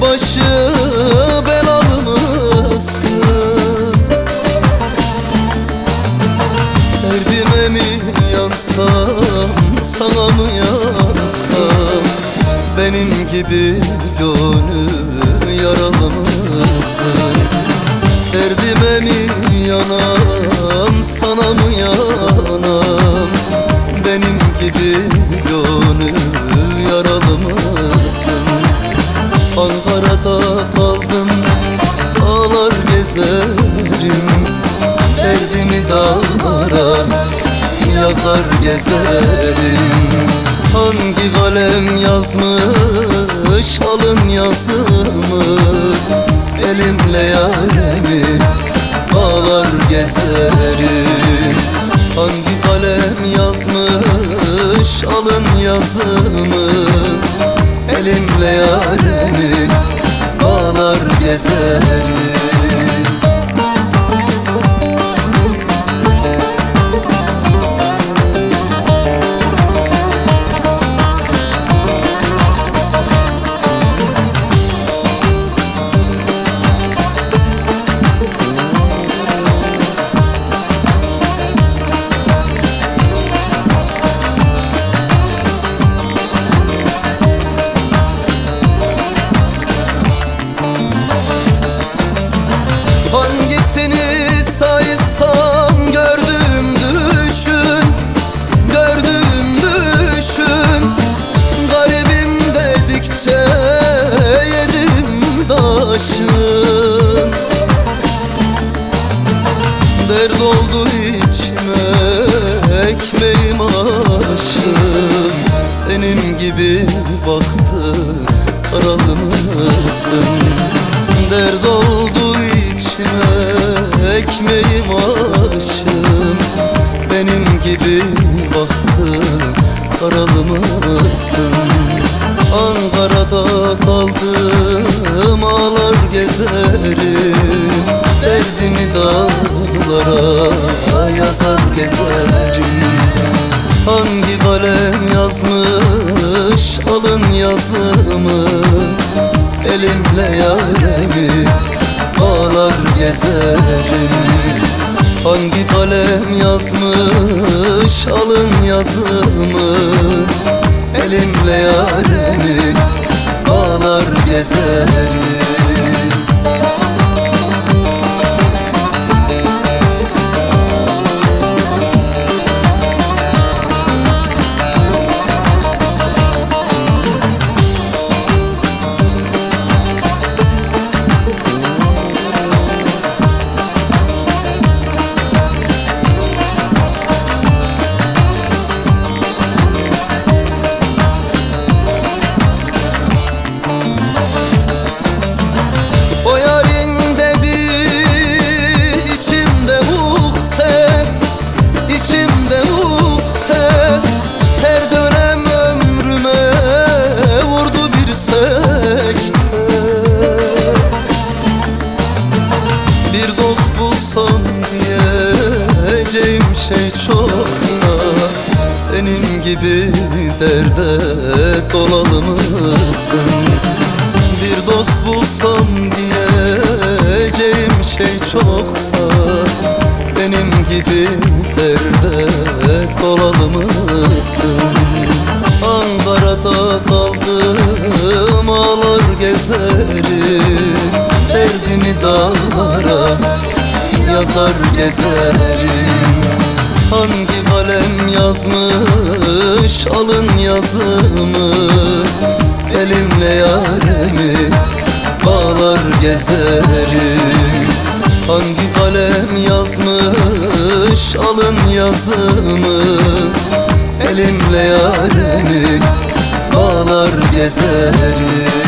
başı belalmasın Derdime mi yansam sana mı yansam? Benim gibi gönül yaralamasın Derdime mi yanam sana mı yanam Benim gibi gönül yaralamasın Yazar gezerim Hangi kalem yazmış alın yazımı? Elimle yaremi bağlar gezerim. Hangi kalem yazmış alın yazımı? Elimle yaremi bağlar gezerim gibi baktı karalı mısın Dert oldu içime ekmeğim aşım Benim gibi baktı karalı mısın Ankara'da kaldım ağlar gezerim. Derdimi dağlara yazar gezerim. Hangi kalem yazmış alın yazımı Elimle yaremi bağlar gezerim. Hangi kalem yazmış alın yazımı Elimle yaremi bağlar gezerim bulsam diyeceğim şey çok da Benim gibi derde dolalı mısın? Bir dost bulsam diyeceğim şey çok da Benim gibi derde dolalı mısın? Ankara'da kaldım ağlar gezerim Derdimi dağlara yazar gezerim. Hangi kalem yazmış alın yazımı? Elimle yaremi bağlar gezerim. Hangi kalem yazmış alın yazımı? Elimle yaremi bağlar gezerim